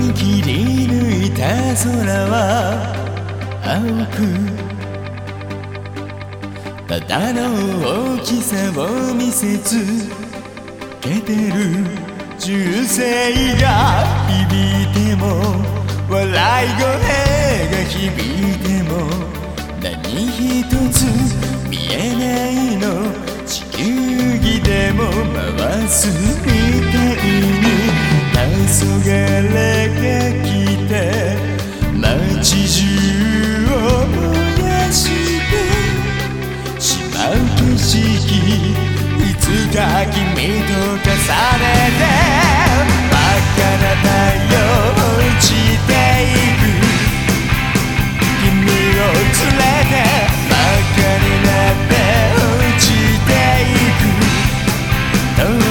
に切り抜いた空は青くただの大きさを見せつけてる銃声が響いても笑い声が響いても何一つ見えないの地球儀でも回す。君と重ねて真っ赤な太陽を落ちていく君を連れて真っ赤になって落ちていく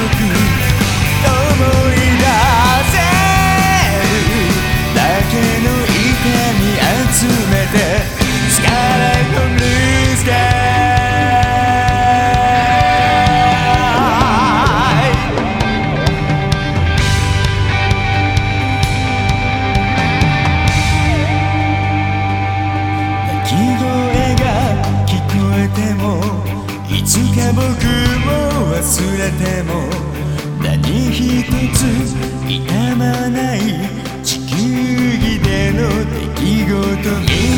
僕も忘れても何一つ痛まない地球儀での出来事に